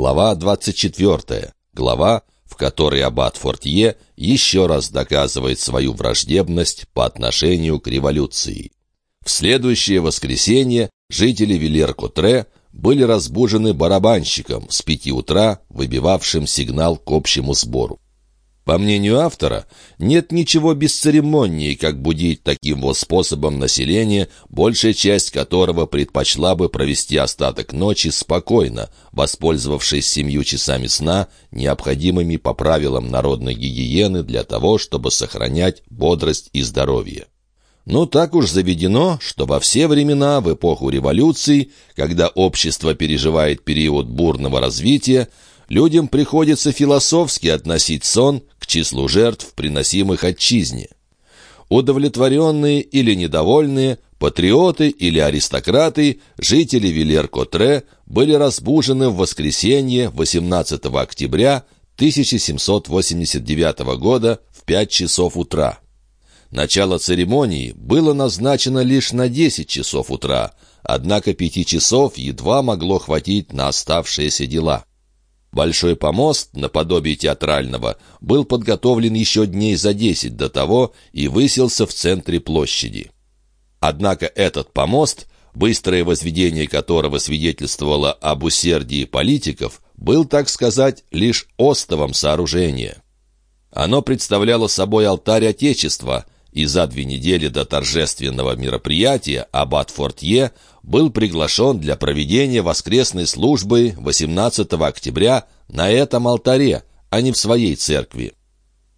Глава 24. Глава, в которой аббат Фортье еще раз доказывает свою враждебность по отношению к революции. В следующее воскресенье жители Вилер-Котре были разбужены барабанщиком с пяти утра, выбивавшим сигнал к общему сбору. По мнению автора, нет ничего бесцеремоннее, как будить таким вот способом население, большая часть которого предпочла бы провести остаток ночи спокойно, воспользовавшись семью часами сна, необходимыми по правилам народной гигиены для того, чтобы сохранять бодрость и здоровье. Ну, так уж заведено, что во все времена, в эпоху революций, когда общество переживает период бурного развития, людям приходится философски относить сон к числу жертв, приносимых отчизне. Удовлетворенные или недовольные, патриоты или аристократы, жители Вилер-Котре были разбужены в воскресенье 18 октября 1789 года в 5 часов утра. Начало церемонии было назначено лишь на 10 часов утра, однако пяти часов едва могло хватить на оставшиеся дела. Большой помост, наподобие театрального, был подготовлен еще дней за десять до того и высился в центре площади. Однако этот помост, быстрое возведение которого свидетельствовало об усердии политиков, был, так сказать, лишь остовом сооружения. Оно представляло собой алтарь Отечества, и за две недели до торжественного мероприятия аббат Фортье был приглашен для проведения воскресной службы 18 октября на этом алтаре, а не в своей церкви.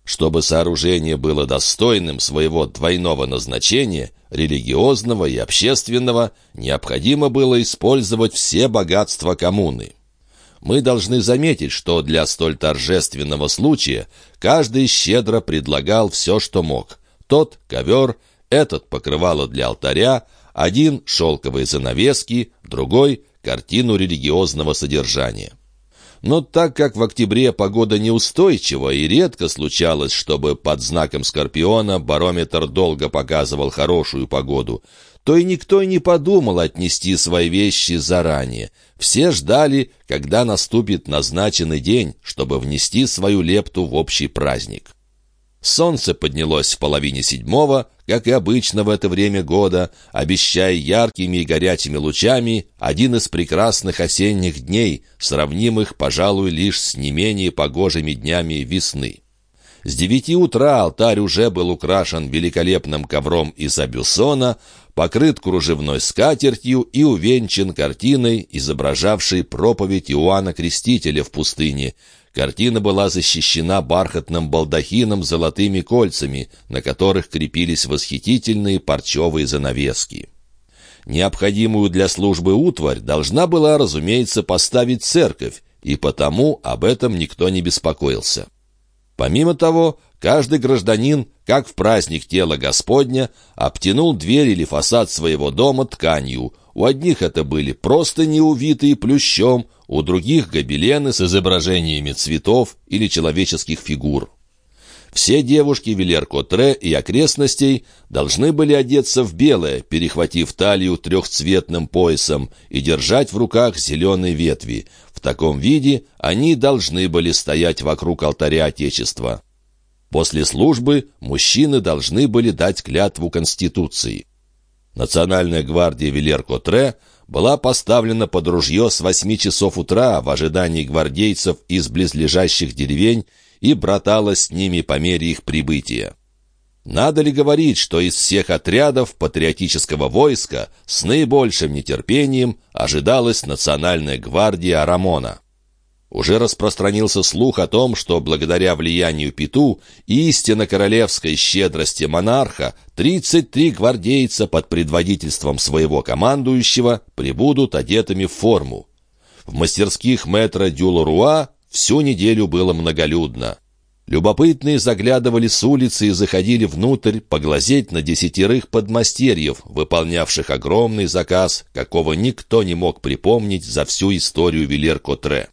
Чтобы сооружение было достойным своего двойного назначения, религиозного и общественного, необходимо было использовать все богатства коммуны. Мы должны заметить, что для столь торжественного случая каждый щедро предлагал все, что мог. Тот — ковер, этот — покрывало для алтаря, один — шелковые занавески, другой — картину религиозного содержания. Но так как в октябре погода неустойчива и редко случалось, чтобы под знаком Скорпиона барометр долго показывал хорошую погоду, то и никто и не подумал отнести свои вещи заранее. Все ждали, когда наступит назначенный день, чтобы внести свою лепту в общий праздник. Солнце поднялось в половине седьмого, как и обычно в это время года, обещая яркими и горячими лучами один из прекрасных осенних дней, сравнимых, пожалуй, лишь с не менее погожими днями весны. С девяти утра алтарь уже был украшен великолепным ковром из абюсона, покрыт кружевной скатертью и увенчан картиной, изображавшей проповедь Иоанна Крестителя в пустыне — Картина была защищена бархатным балдахином с золотыми кольцами, на которых крепились восхитительные парчевые занавески. Необходимую для службы утварь должна была, разумеется, поставить церковь, и потому об этом никто не беспокоился. Помимо того, каждый гражданин, как в праздник тела Господня, обтянул дверь или фасад своего дома тканью. У одних это были просто неувитые плющом, у других гобелены с изображениями цветов или человеческих фигур. Все девушки Вилер-Котре и окрестностей должны были одеться в белое, перехватив талию трехцветным поясом и держать в руках зеленые ветви. В таком виде они должны были стоять вокруг алтаря Отечества. После службы мужчины должны были дать клятву Конституции. Национальная гвардия Вилер-Котре – была поставлена под ружье с восьми часов утра в ожидании гвардейцев из близлежащих деревень и братала с ними по мере их прибытия. Надо ли говорить, что из всех отрядов патриотического войска с наибольшим нетерпением ожидалась Национальная гвардия Рамона? Уже распространился слух о том, что благодаря влиянию Пету и истинно королевской щедрости монарха 33 гвардейца под предводительством своего командующего прибудут одетыми в форму. В мастерских метро Дюлоруа всю неделю было многолюдно. Любопытные заглядывали с улицы и заходили внутрь поглазеть на десятерых подмастерьев, выполнявших огромный заказ, какого никто не мог припомнить за всю историю Вилер-Котре.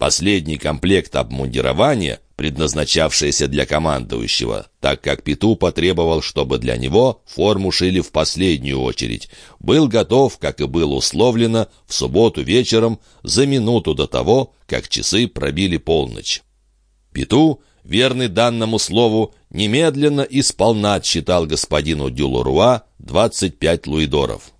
Последний комплект обмундирования, предназначавшаяся для командующего, так как Пету потребовал, чтобы для него форму шили в последнюю очередь. Был готов, как и было условлено, в субботу вечером за минуту до того, как часы пробили полночь. Пету, верный данному слову, немедленно и сполна отсчитал господину Дюлоруа 25 луидоров.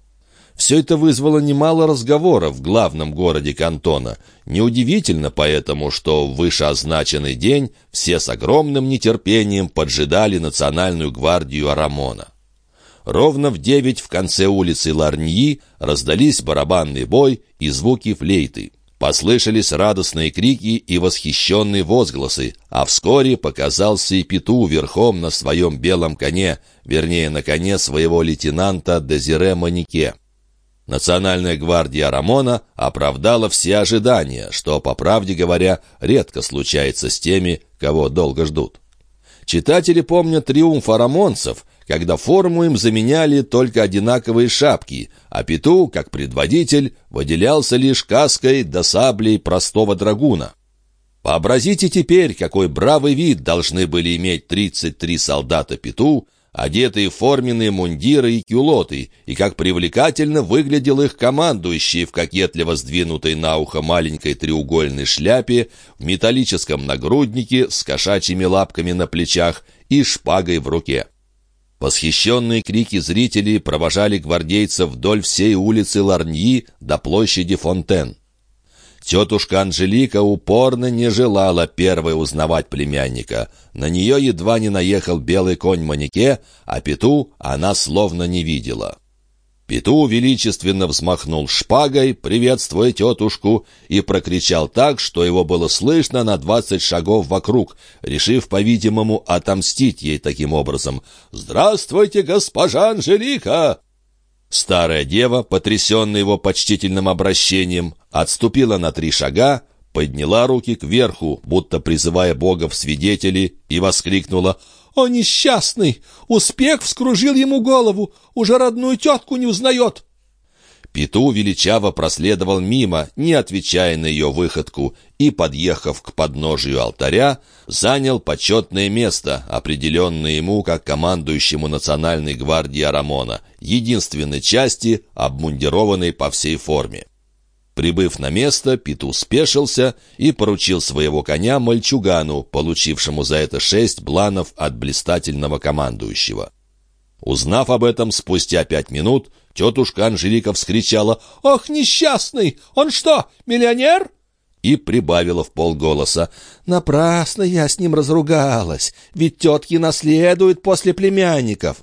Все это вызвало немало разговоров в главном городе кантона. Неудивительно поэтому, что в вышеозначенный день все с огромным нетерпением поджидали национальную гвардию Арамона. Ровно в девять в конце улицы Ларньи раздались барабанный бой и звуки флейты. Послышались радостные крики и восхищенные возгласы, а вскоре показался и Пету верхом на своем белом коне, вернее, на коне своего лейтенанта Дезире Манике. Национальная гвардия Рамона оправдала все ожидания, что, по правде говоря, редко случается с теми, кого долго ждут. Читатели помнят триумф арамонцев, когда форму им заменяли только одинаковые шапки, а Пету, как предводитель, выделялся лишь каской до саблей простого драгуна. Вообразите теперь, какой бравый вид должны были иметь 33 солдата Пету, одетые в форменные мундиры и кюлоты, и как привлекательно выглядел их командующий в кокетливо сдвинутой на ухо маленькой треугольной шляпе, в металлическом нагруднике с кошачьими лапками на плечах и шпагой в руке. Восхищенные крики зрителей провожали гвардейцев вдоль всей улицы Ларньи до площади Фонтен. Тетушка Анжелика упорно не желала первой узнавать племянника. На нее едва не наехал белый конь Манике, а Пету она словно не видела. Пету величественно взмахнул шпагой, приветствуя тетушку, и прокричал так, что его было слышно на двадцать шагов вокруг, решив, по-видимому, отомстить ей таким образом. «Здравствуйте, госпожа Анжелика!» Старая дева, потрясенная его почтительным обращением, отступила на три шага, подняла руки кверху, будто призывая Бога в свидетели, и воскликнула «О, несчастный! Успех вскружил ему голову! Уже родную тетку не узнает!» Пету величаво проследовал мимо, не отвечая на ее выходку, и, подъехав к подножию алтаря, занял почетное место, определенное ему как командующему Национальной гвардии Арамона, единственной части, обмундированной по всей форме. Прибыв на место, Пету спешился и поручил своего коня мальчугану, получившему за это шесть бланов от блистательного командующего. Узнав об этом спустя пять минут, тетушка Анжелика вскричала «Ох, несчастный! Он что, миллионер?» И прибавила в полголоса «Напрасно я с ним разругалась, ведь тетки наследуют после племянников».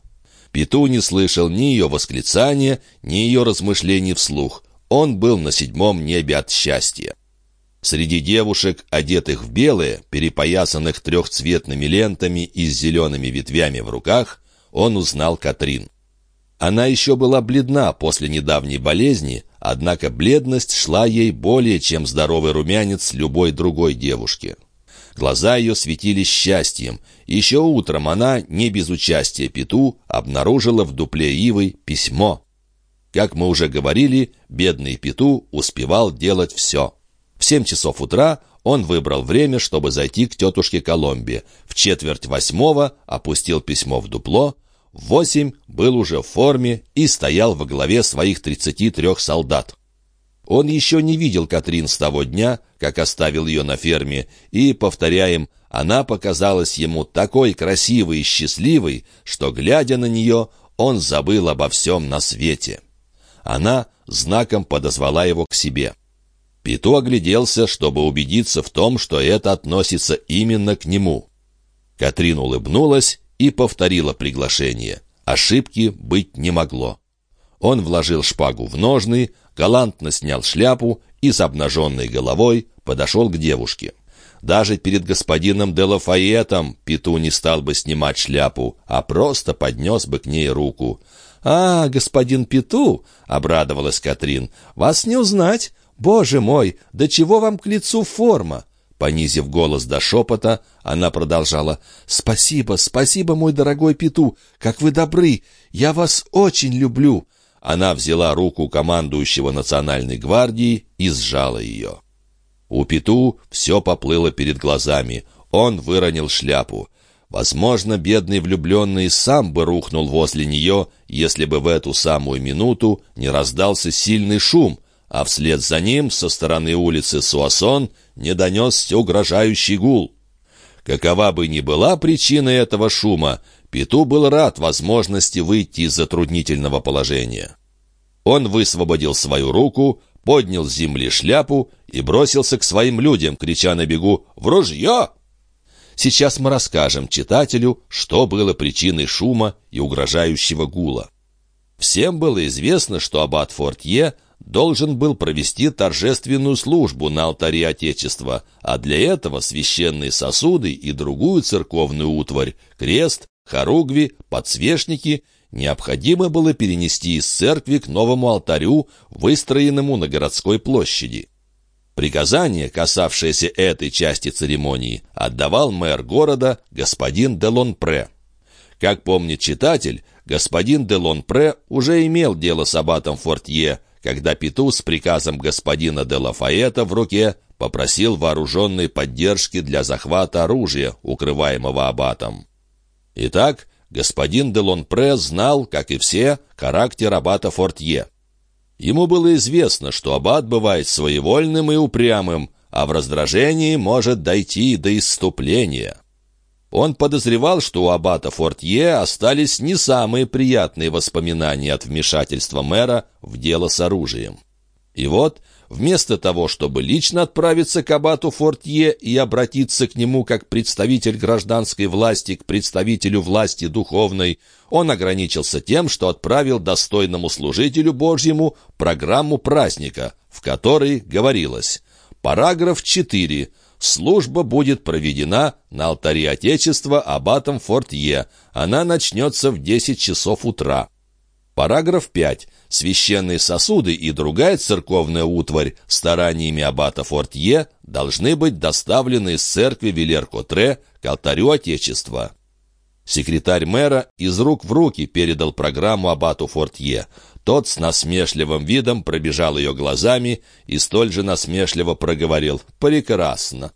Пету не слышал ни ее восклицания, ни ее размышлений вслух. Он был на седьмом небе от счастья. Среди девушек, одетых в белые, перепоясанных трехцветными лентами и с зелеными ветвями в руках, он узнал Катрин. Она еще была бледна после недавней болезни, однако бледность шла ей более, чем здоровый румянец любой другой девушки. Глаза ее светились счастьем. Еще утром она, не без участия Пету, обнаружила в дупле ивы письмо. Как мы уже говорили, бедный Пету успевал делать все. В семь часов утра он выбрал время, чтобы зайти к тетушке Коломбе. В четверть восьмого опустил письмо в дупло. Восемь был уже в форме и стоял во главе своих тридцати трех солдат. Он еще не видел Катрин с того дня, как оставил ее на ферме, и, повторяем, она показалась ему такой красивой и счастливой, что, глядя на нее, он забыл обо всем на свете. Она знаком подозвала его к себе. Пито огляделся, чтобы убедиться в том, что это относится именно к нему. Катрин улыбнулась и повторила приглашение. Ошибки быть не могло. Он вложил шпагу в ножны, галантно снял шляпу и с обнаженной головой подошел к девушке. Даже перед господином де Лафаэтом Пету не стал бы снимать шляпу, а просто поднес бы к ней руку. «А, господин Пету!» — обрадовалась Катрин. «Вас не узнать! «Боже мой, до чего вам к лицу форма?» Понизив голос до шепота, она продолжала. «Спасибо, спасибо, мой дорогой Пету, как вы добры! Я вас очень люблю!» Она взяла руку командующего национальной гвардии и сжала ее. У Пету все поплыло перед глазами. Он выронил шляпу. Возможно, бедный влюбленный сам бы рухнул возле нее, если бы в эту самую минуту не раздался сильный шум, а вслед за ним со стороны улицы Суасон не донесся угрожающий гул. Какова бы ни была причина этого шума, Пету был рад возможности выйти из затруднительного положения. Он высвободил свою руку, поднял с земли шляпу и бросился к своим людям, крича на бегу «В ружье!». Сейчас мы расскажем читателю, что было причиной шума и угрожающего гула. Всем было известно, что аббат Фортье должен был провести торжественную службу на алтаре Отечества, а для этого священные сосуды и другую церковную утварь, крест, хоругви, подсвечники необходимо было перенести из церкви к новому алтарю, выстроенному на городской площади. Приказание, касавшееся этой части церемонии, отдавал мэр города господин де Лонпре. Как помнит читатель, господин де Лонпре уже имел дело с аббатом Фортье, когда Пету с приказом господина де Лафаэта в руке попросил вооруженной поддержки для захвата оружия, укрываемого аббатом. Итак, господин де Лонпре знал, как и все, характер аббата Фортье. Ему было известно, что аббат бывает своевольным и упрямым, а в раздражении может дойти до исступления. Он подозревал, что у аббата Фортье остались не самые приятные воспоминания от вмешательства мэра в дело с оружием. И вот, вместо того, чтобы лично отправиться к аббату Фортье и обратиться к нему как представитель гражданской власти к представителю власти духовной, он ограничился тем, что отправил достойному служителю Божьему программу праздника, в которой говорилось «Параграф 4. Служба будет проведена на алтаре Отечества аббатом Фортье. Она начнется в 10 часов утра». Параграф 5. Священные сосуды и другая церковная утварь стараниями аббата Фортье должны быть доставлены из церкви Вилер-Котре к алтарю Отечества. Секретарь мэра из рук в руки передал программу аббату Фортье. Тот с насмешливым видом пробежал ее глазами и столь же насмешливо проговорил «Прекрасно».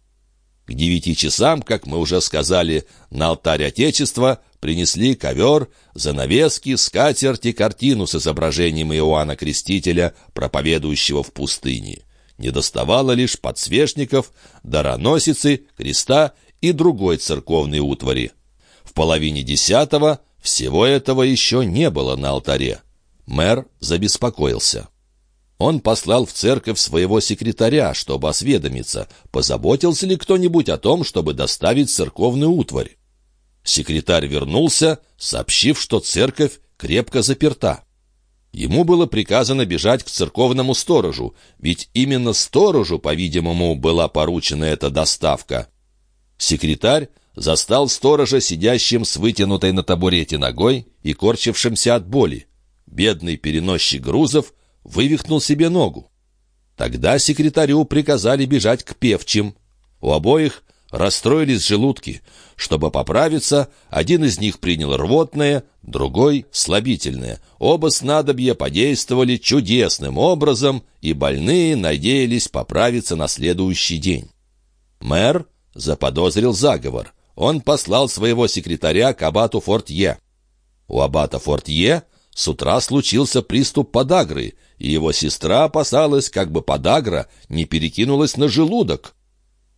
К девяти часам, как мы уже сказали, на алтарь Отечества принесли ковер, занавески, скатерть и картину с изображением Иоанна Крестителя, проповедующего в пустыне. Не доставало лишь подсвечников, дароносицы, креста и другой церковной утвари. В половине десятого всего этого еще не было на алтаре. Мэр забеспокоился. Он послал в церковь своего секретаря, чтобы осведомиться, позаботился ли кто-нибудь о том, чтобы доставить церковную утварь. Секретарь вернулся, сообщив, что церковь крепко заперта. Ему было приказано бежать к церковному сторожу, ведь именно сторожу, по-видимому, была поручена эта доставка. Секретарь застал сторожа, сидящим с вытянутой на табурете ногой и корчившимся от боли. Бедный переносчик грузов вывихнул себе ногу. Тогда секретарю приказали бежать к певчим. У обоих расстроились желудки. Чтобы поправиться, один из них принял рвотное, другой — слабительное. Оба снадобья подействовали чудесным образом, и больные надеялись поправиться на следующий день. Мэр заподозрил заговор. Он послал своего секретаря к абату Фортье. У абата Фортье с утра случился приступ подагры, и его сестра опасалась, как бы подагра не перекинулась на желудок.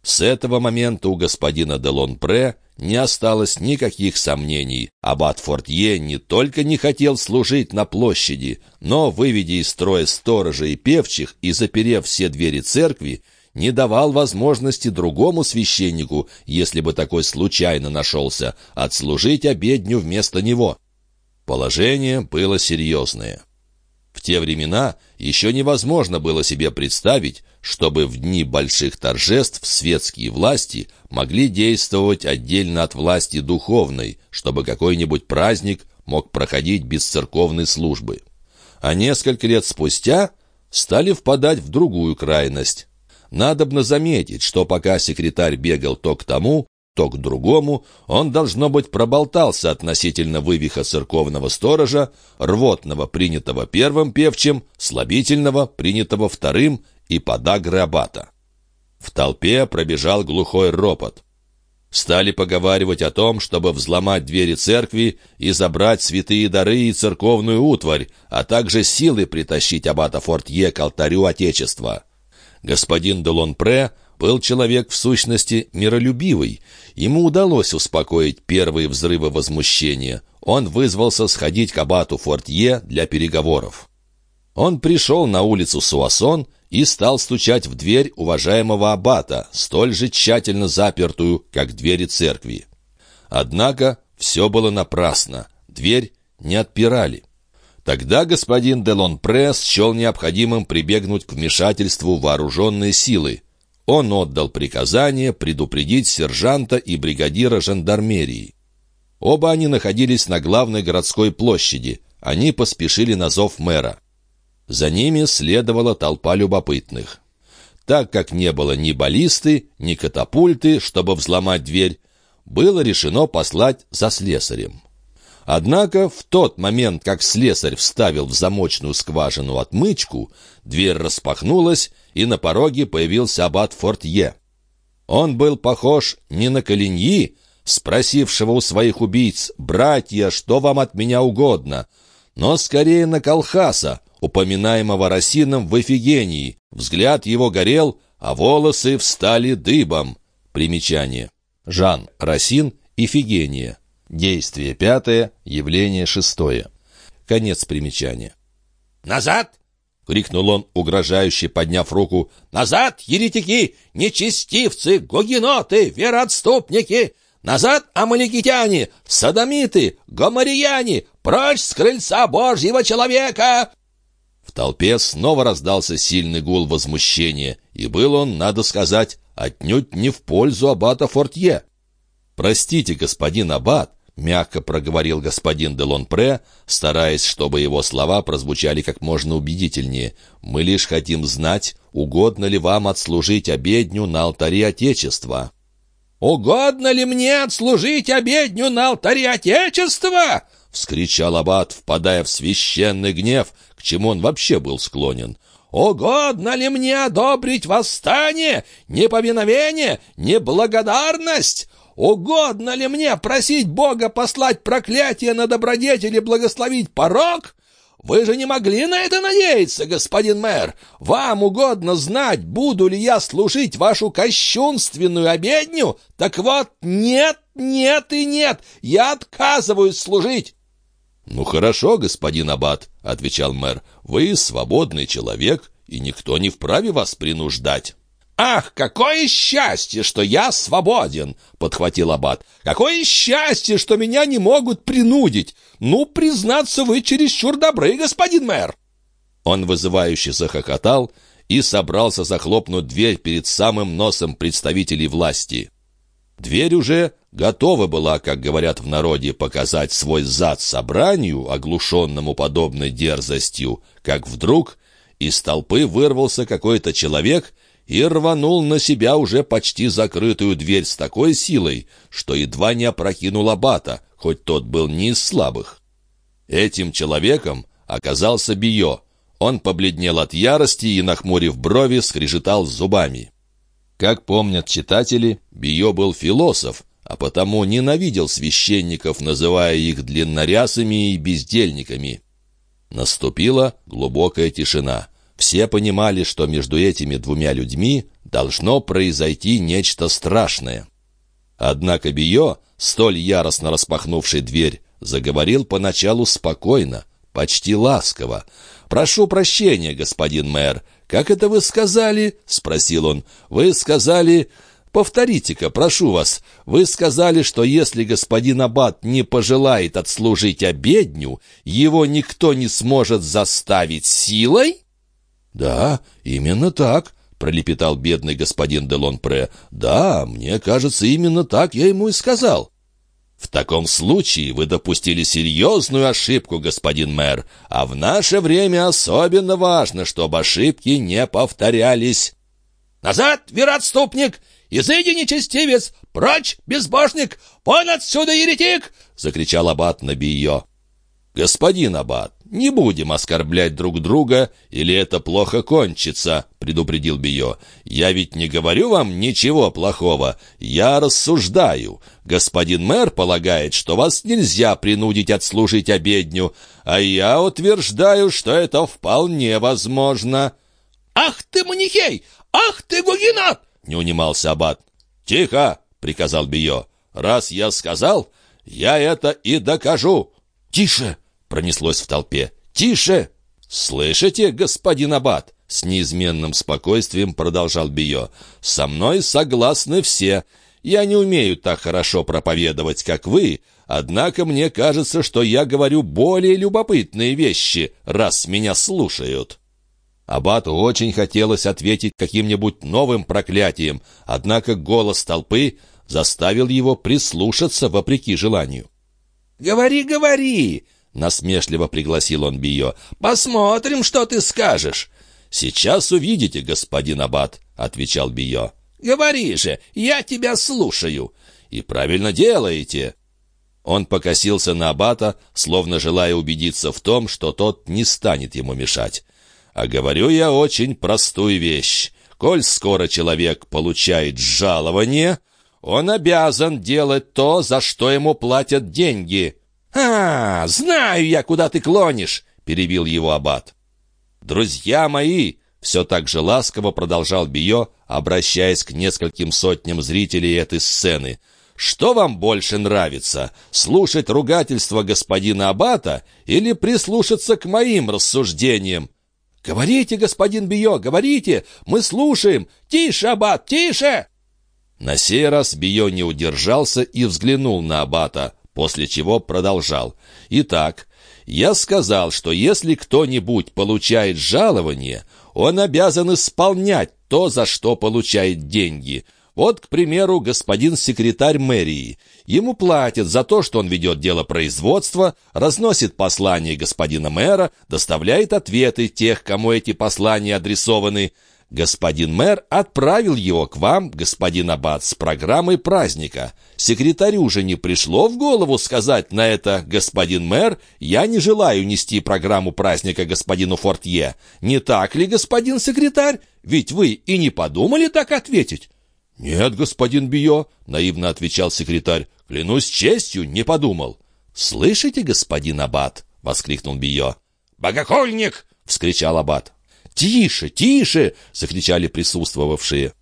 С этого момента у господина де Лонпре не осталось никаких сомнений. Аббат Фортье не только не хотел служить на площади, но, выведя из строя сторожа и певчих и заперев все двери церкви, не давал возможности другому священнику, если бы такой случайно нашелся, отслужить обедню вместо него. Положение было серьезное. В те времена еще невозможно было себе представить, чтобы в дни больших торжеств светские власти могли действовать отдельно от власти духовной, чтобы какой-нибудь праздник мог проходить без церковной службы. А несколько лет спустя стали впадать в другую крайность. Надобно заметить, что пока секретарь бегал то к тому, то к другому, он, должно быть, проболтался относительно вывиха церковного сторожа, рвотного, принятого первым певчим, слабительного, принятого вторым и подагры аббата. В толпе пробежал глухой ропот. стали поговаривать о том, чтобы взломать двери церкви и забрать святые дары и церковную утварь, а также силы притащить аббата Фортье к алтарю Отечества. Господин де Лонпре был человек в сущности миролюбивый. Ему удалось успокоить первые взрывы возмущения. Он вызвался сходить к аббату Фортье для переговоров. Он пришел на улицу Суасон и стал стучать в дверь уважаемого аббата, столь же тщательно запертую, как двери церкви. Однако все было напрасно, дверь не отпирали. Тогда господин Делон Пресс счел необходимым прибегнуть к вмешательству вооруженной силы. Он отдал приказание предупредить сержанта и бригадира жандармерии. Оба они находились на главной городской площади. Они поспешили на зов мэра. За ними следовала толпа любопытных. Так как не было ни баллисты, ни катапульты, чтобы взломать дверь, было решено послать за слесарем. Однако в тот момент, как слесарь вставил в замочную скважину отмычку, дверь распахнулась, и на пороге появился аббат Фортье. Он был похож не на Калиньи, спросившего у своих убийц «Братья, что вам от меня угодно?», но скорее на Колхаса, упоминаемого Росином в Эфигении. Взгляд его горел, а волосы встали дыбом. Примечание. Жан Росин, Ифигения. Действие пятое, явление шестое. Конец примечания. «Назад!» — крикнул он, угрожающе подняв руку. «Назад, еретики, нечестивцы, гогеноты, вероотступники! Назад, амаликитяне, садомиты, гоморияне! Прочь с крыльца Божьего человека!» В толпе снова раздался сильный гул возмущения, и был он, надо сказать, отнюдь не в пользу аббата Фортье. «Простите, господин аббат», — мягко проговорил господин де Лонпре, стараясь, чтобы его слова прозвучали как можно убедительнее. «Мы лишь хотим знать, угодно ли вам отслужить обедню на алтаре Отечества». «Угодно ли мне отслужить обедню на алтаре Отечества?» — вскричал аббат, впадая в священный гнев, к чему он вообще был склонен. «Угодно ли мне одобрить восстание, неповиновение, неблагодарность? Угодно ли мне просить Бога послать проклятие на добродетель и благословить порог?» «Вы же не могли на это надеяться, господин мэр! Вам угодно знать, буду ли я служить вашу кощунственную обедню? Так вот, нет, нет и нет! Я отказываюсь служить!» «Ну хорошо, господин Аббат», — отвечал мэр, — «вы свободный человек, и никто не вправе вас принуждать». «Ах, какое счастье, что я свободен!» — подхватил Аббат. «Какое счастье, что меня не могут принудить! Ну, признаться, вы чересчур добры, господин мэр!» Он вызывающе захохотал и собрался захлопнуть дверь перед самым носом представителей власти. Дверь уже готова была, как говорят в народе, показать свой зад собранию, оглушенному подобной дерзостью, как вдруг из толпы вырвался какой-то человек и рванул на себя уже почти закрытую дверь с такой силой, что едва не опрокинул абата, хоть тот был не из слабых. Этим человеком оказался Био. Он побледнел от ярости и, нахмурив брови, скрежетал зубами. Как помнят читатели, Био был философ, а потому ненавидел священников, называя их длиннорясами и бездельниками. Наступила глубокая тишина. Все понимали, что между этими двумя людьми должно произойти нечто страшное. Однако Био, столь яростно распахнувший дверь, заговорил поначалу спокойно, почти ласково. «Прошу прощения, господин мэр. Как это вы сказали?» — спросил он. «Вы сказали...» «Повторите-ка, прошу вас, вы сказали, что если господин Аббат не пожелает отслужить обедню, его никто не сможет заставить силой?» «Да, именно так», — пролепетал бедный господин де Лонпре. «Да, мне кажется, именно так я ему и сказал». «В таком случае вы допустили серьезную ошибку, господин мэр, а в наше время особенно важно, чтобы ошибки не повторялись». «Назад, вероотступник! Изыди, нечестивец! Прочь, безбожник! Вон отсюда, еретик!» — закричал аббат на Био. «Господин аббат, «Не будем оскорблять друг друга, или это плохо кончится», — предупредил Био. «Я ведь не говорю вам ничего плохого. Я рассуждаю. Господин мэр полагает, что вас нельзя принудить отслужить обедню, а я утверждаю, что это вполне возможно». «Ах ты, манихей! Ах ты, гугенот!» — не унимался аббат. «Тихо!» — приказал Био. «Раз я сказал, я это и докажу». «Тише!» Пронеслось в толпе. «Тише!» «Слышите, господин Аббат?» С неизменным спокойствием продолжал Био. «Со мной согласны все. Я не умею так хорошо проповедовать, как вы, однако мне кажется, что я говорю более любопытные вещи, раз меня слушают». Аббату очень хотелось ответить каким-нибудь новым проклятием, однако голос толпы заставил его прислушаться вопреки желанию. «Говори, говори! — насмешливо пригласил он Био. «Посмотрим, что ты скажешь». «Сейчас увидите, господин Аббат», — отвечал Био. «Говори же, я тебя слушаю». «И правильно делаете». Он покосился на Аббата, словно желая убедиться в том, что тот не станет ему мешать. «А говорю я очень простую вещь. Коль скоро человек получает жалование, он обязан делать то, за что ему платят деньги». «А, знаю я, куда ты клонишь!» — перебил его аббат. «Друзья мои!» — все так же ласково продолжал Био, обращаясь к нескольким сотням зрителей этой сцены. «Что вам больше нравится, слушать ругательство господина аббата или прислушаться к моим рассуждениям?» «Говорите, господин Био, говорите! Мы слушаем! Тише, аббат, тише!» На сей раз Био не удержался и взглянул на аббата после чего продолжал. «Итак, я сказал, что если кто-нибудь получает жалование, он обязан исполнять то, за что получает деньги. Вот, к примеру, господин секретарь мэрии. Ему платят за то, что он ведет дело производства, разносит послания господина мэра, доставляет ответы тех, кому эти послания адресованы. Господин мэр отправил его к вам, господин Аббат, с программой праздника. Секретарю же не пришло в голову сказать на это, господин мэр, я не желаю нести программу праздника господину Фортье. Не так ли, господин секретарь? Ведь вы и не подумали так ответить. «Нет, господин Био», — наивно отвечал секретарь, — «клянусь честью, не подумал». «Слышите, господин Аббат?» — воскликнул Био. «Богохульник!» — вскричал Аббат. «Тише, тише!» — закричали присутствовавшие.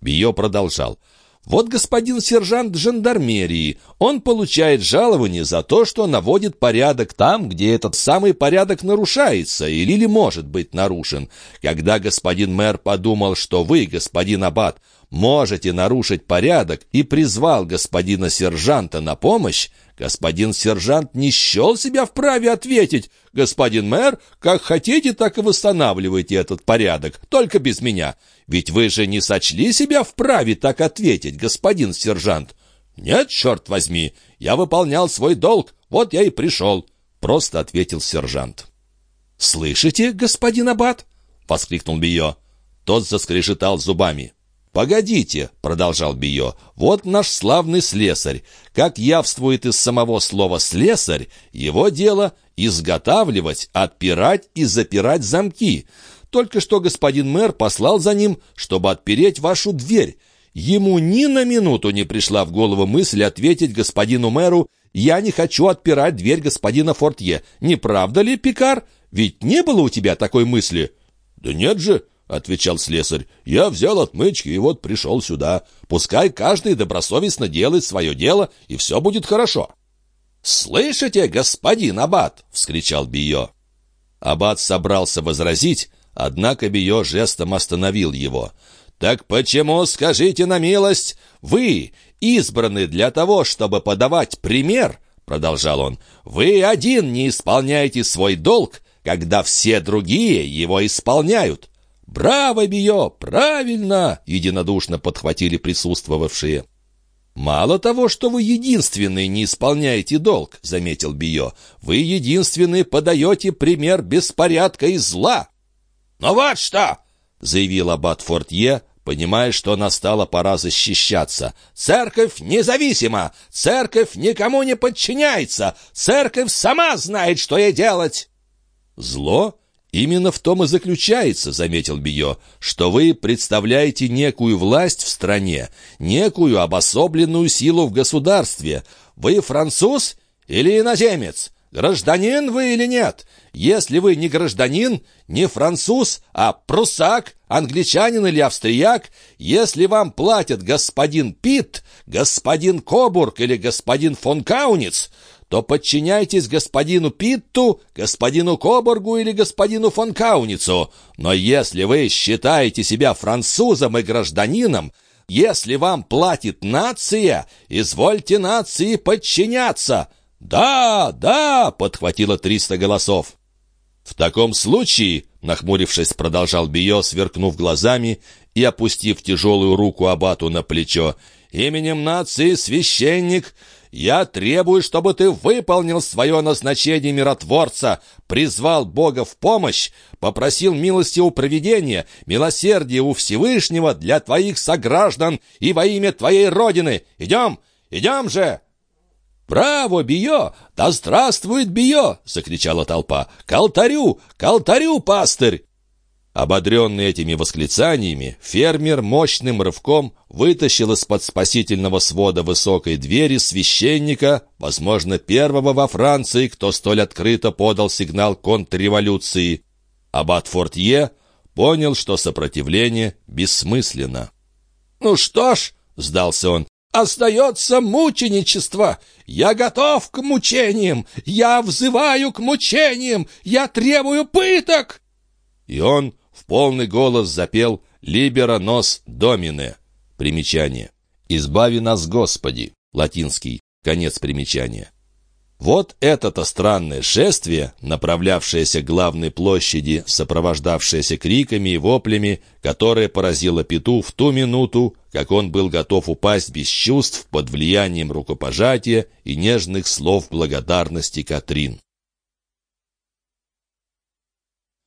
Био продолжал. «Вот господин сержант жандармерии. Он получает жалование за то, что наводит порядок там, где этот самый порядок нарушается или, или может быть нарушен. Когда господин мэр подумал, что вы, господин Аббат, можете нарушить порядок и призвал господина сержанта на помощь, господин сержант не счел себя вправе ответить, «Господин мэр, как хотите, так и восстанавливайте этот порядок, только без меня. Ведь вы же не сочли себя вправе так ответить, господин сержант». «Нет, черт возьми, я выполнял свой долг, вот я и пришел», — просто ответил сержант. «Слышите, господин Аббат?» — воскликнул Био. Тот заскрежетал зубами. «Погодите», — продолжал Био, — «вот наш славный слесарь. Как явствует из самого слова «слесарь», его дело — изготавливать, отпирать и запирать замки. Только что господин мэр послал за ним, чтобы отпереть вашу дверь. Ему ни на минуту не пришла в голову мысль ответить господину мэру «Я не хочу отпирать дверь господина Фортье». Не правда ли, Пикар? Ведь не было у тебя такой мысли?» «Да нет же», — отвечал слесарь. «Я взял отмычки и вот пришел сюда. Пускай каждый добросовестно делает свое дело, и все будет хорошо». «Слышите, господин Аббат?» — вскричал Био. Аббат собрался возразить, однако Био жестом остановил его. «Так почему, скажите на милость, вы избраны для того, чтобы подавать пример?» — продолжал он. «Вы один не исполняете свой долг, когда все другие его исполняют. «Браво, Био! Правильно!» — единодушно подхватили присутствовавшие. «Мало того, что вы единственный не исполняете долг», — заметил Био, «вы единственный подаете пример беспорядка и зла». «Ну вот что!» — заявил аббат Фортье, понимая, что настала пора защищаться. «Церковь независима! Церковь никому не подчиняется! Церковь сама знает, что ей делать!» «Зло?» «Именно в том и заключается, — заметил Био, — что вы представляете некую власть в стране, некую обособленную силу в государстве. Вы француз или иноземец? Гражданин вы или нет? Если вы не гражданин, не француз, а прусак, англичанин или австрияк, если вам платят господин Питт, господин Кобург или господин фон Кауниц, то подчиняйтесь господину Питту, господину Коборгу или господину фон Кауницу. Но если вы считаете себя французом и гражданином, если вам платит нация, извольте нации подчиняться». «Да, да!» — подхватило триста голосов. «В таком случае», — нахмурившись, продолжал Био, сверкнув глазами и опустив тяжелую руку Абату на плечо, «именем нации священник я требую, чтобы ты выполнил свое назначение миротворца, призвал Бога в помощь, попросил милости у провидения, милосердия у Всевышнего для твоих сограждан и во имя твоей Родины. Идем, идем же!» «Браво, Био! Да здравствует Био!» — закричала толпа. «К алтарю! К алтарю, пастырь!» Ободренный этими восклицаниями, фермер мощным рывком вытащил из-под спасительного свода высокой двери священника, возможно, первого во Франции, кто столь открыто подал сигнал контрреволюции. Аббат Фортье понял, что сопротивление бессмысленно. «Ну что ж», — сдался он, — «остается мученичество. Я готов к мучениям, я взываю к мучениям, я требую пыток!» И он в полный голос запел «Либера нос домине». Примечание. «Избави нас, Господи». Латинский. Конец примечания. Вот это-то странное шествие, направлявшееся к главной площади, сопровождавшееся криками и воплями, которое поразило Пету в ту минуту, как он был готов упасть без чувств под влиянием рукопожатия и нежных слов благодарности Катрин.